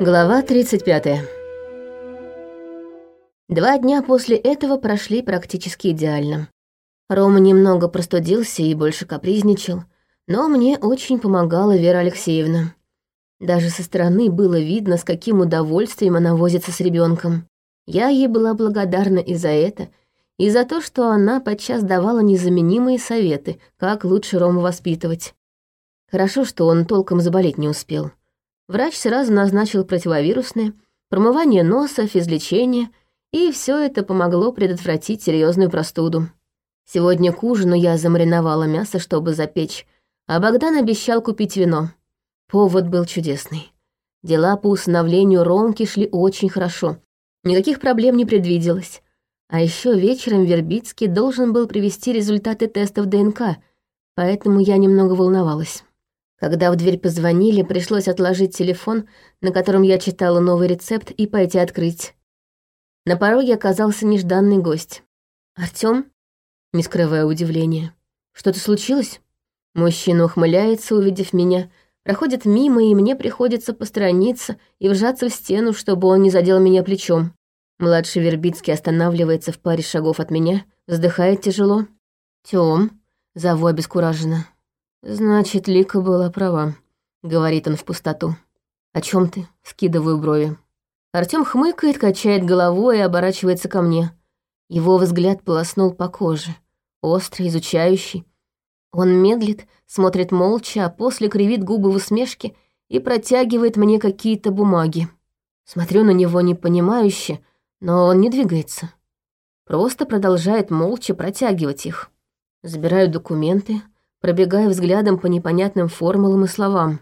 Глава 35. Два дня после этого прошли практически идеально. Рома немного простудился и больше капризничал, но мне очень помогала Вера Алексеевна. Даже со стороны было видно, с каким удовольствием она возится с ребенком. Я ей была благодарна и за это, и за то, что она подчас давала незаменимые советы, как лучше Рому воспитывать. Хорошо, что он толком заболеть не успел. Врач сразу назначил противовирусное, промывание носа, физлечение, и все это помогло предотвратить серьезную простуду. Сегодня к ужину я замариновала мясо, чтобы запечь, а Богдан обещал купить вино. Повод был чудесный. Дела по усыновлению Ромки шли очень хорошо. Никаких проблем не предвиделось. А еще вечером Вербицкий должен был привести результаты тестов ДНК, поэтому я немного волновалась. Когда в дверь позвонили, пришлось отложить телефон, на котором я читала новый рецепт, и пойти открыть. На пороге оказался нежданный гость. «Артём?» Не скрывая удивления. «Что-то случилось?» Мужчина ухмыляется, увидев меня, проходит мимо, и мне приходится посторониться и вжаться в стену, чтобы он не задел меня плечом. Младший Вербицкий останавливается в паре шагов от меня, вздыхает тяжело. «Тём?» — зову обескураженно. «Значит, Лика была права», — говорит он в пустоту. «О чем ты?» — скидываю брови. Артём хмыкает, качает головой и оборачивается ко мне. Его взгляд полоснул по коже, острый, изучающий. Он медлит, смотрит молча, а после кривит губы в усмешке и протягивает мне какие-то бумаги. Смотрю на него непонимающе, но он не двигается. Просто продолжает молча протягивать их. Забираю документы, пробегая взглядом по непонятным формулам и словам.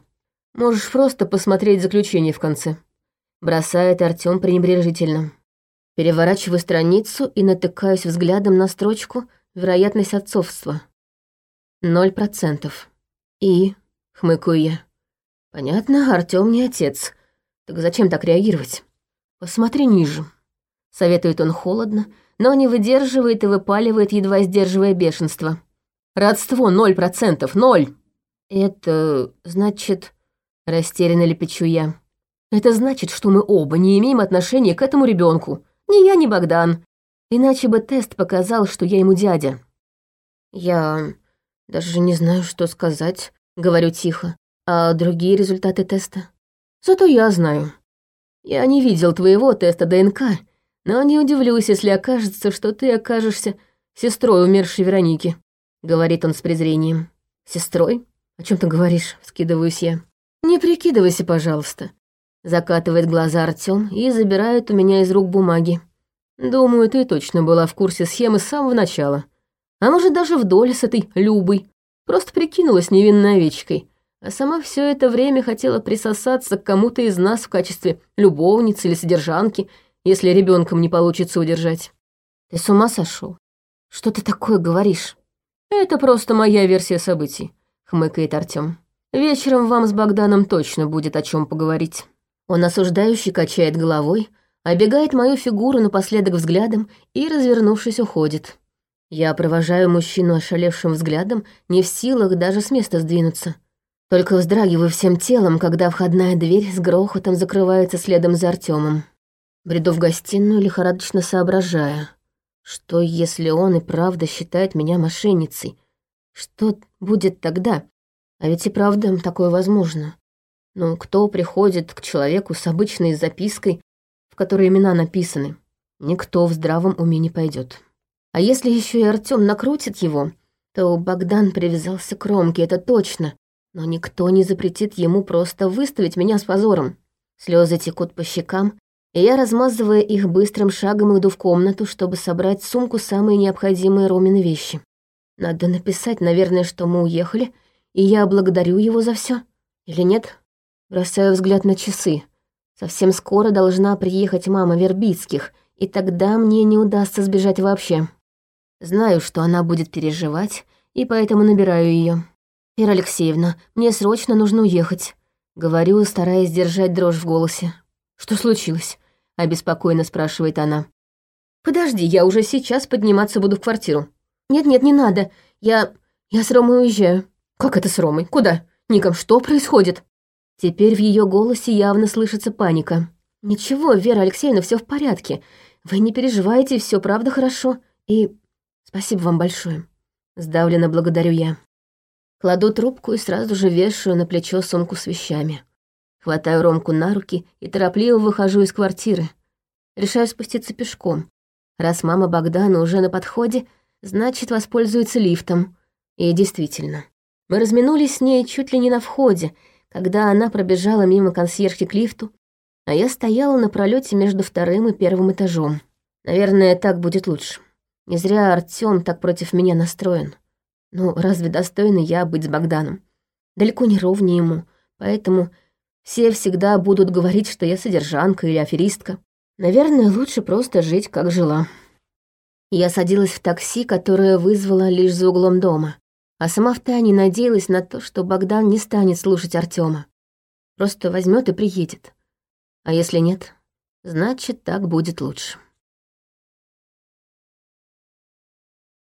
«Можешь просто посмотреть заключение в конце», — бросает Артём пренебрежительно. Переворачиваю страницу и натыкаюсь взглядом на строчку «Вероятность отцовства». Ноль процентов. «И?» — хмыкаю я. «Понятно, Артём не отец. Так зачем так реагировать?» «Посмотри ниже», — советует он холодно, но не выдерживает и выпаливает, едва сдерживая бешенство. Родство ноль процентов, ноль!» «Это значит...» — растерянно лепечу я. «Это значит, что мы оба не имеем отношения к этому ребенку. Ни я, ни Богдан. Иначе бы тест показал, что я ему дядя». «Я даже не знаю, что сказать», — говорю тихо. «А другие результаты теста?» «Зато я знаю. Я не видел твоего теста ДНК, но не удивлюсь, если окажется, что ты окажешься сестрой умершей Вероники». — говорит он с презрением. «Сестрой? О чем ты говоришь?» — скидываюсь я. «Не прикидывайся, пожалуйста». Закатывает глаза Артём и забирает у меня из рук бумаги. «Думаю, ты точно была в курсе схемы с самого начала. А может, даже в доле с этой Любой. Просто прикинулась невинной овечкой, а сама все это время хотела присосаться к кому-то из нас в качестве любовницы или содержанки, если ребенком не получится удержать. Ты с ума сошел? Что ты такое говоришь?» «Это просто моя версия событий», — хмыкает Артём. «Вечером вам с Богданом точно будет о чем поговорить». Он осуждающий качает головой, обегает мою фигуру напоследок взглядом и, развернувшись, уходит. Я провожаю мужчину ошалевшим взглядом, не в силах даже с места сдвинуться. Только вздрагиваю всем телом, когда входная дверь с грохотом закрывается следом за Артемом. Бреду в гостиную, лихорадочно соображая — что, если он и правда считает меня мошенницей? Что будет тогда? А ведь и правда такое возможно. Но кто приходит к человеку с обычной запиской, в которой имена написаны? Никто в здравом уме не пойдет. А если еще и Артем накрутит его, то Богдан привязался к Ромке, это точно. Но никто не запретит ему просто выставить меня с позором. Слезы текут по щекам, и я, размазывая их быстрым шагом, иду в комнату, чтобы собрать в сумку самые необходимые Ромины вещи. Надо написать, наверное, что мы уехали, и я благодарю его за все. Или нет? Бросаю взгляд на часы. Совсем скоро должна приехать мама Вербицких, и тогда мне не удастся сбежать вообще. Знаю, что она будет переживать, и поэтому набираю ее. «Ира Алексеевна, мне срочно нужно уехать», — говорю, стараясь держать дрожь в голосе. «Что случилось?» — обеспокоенно спрашивает она. «Подожди, я уже сейчас подниматься буду в квартиру». «Нет-нет, не надо. Я... я с Ромой уезжаю». «Как это с Ромой? Куда? Ником, что происходит?» Теперь в ее голосе явно слышится паника. «Ничего, Вера Алексеевна, все в порядке. Вы не переживайте, все правда хорошо. И спасибо вам большое». Сдавленно благодарю я. Кладу трубку и сразу же вешаю на плечо сумку с вещами. Хватаю Ромку на руки и торопливо выхожу из квартиры. Решаю спуститься пешком. Раз мама Богдана уже на подходе, значит, воспользуется лифтом. И действительно, мы разминулись с ней чуть ли не на входе, когда она пробежала мимо консьержки к лифту, а я стояла на пролете между вторым и первым этажом. Наверное, так будет лучше. Не зря Артём так против меня настроен. Ну, разве достойна я быть с Богданом? Далеко не ровнее ему, поэтому все всегда будут говорить, что я содержанка или аферистка. Наверное, лучше просто жить, как жила. Я садилась в такси, которое вызвала лишь за углом дома, а сама в тайне надеялась на то, что Богдан не станет слушать Артема. Просто возьмет и приедет. А если нет, значит, так будет лучше.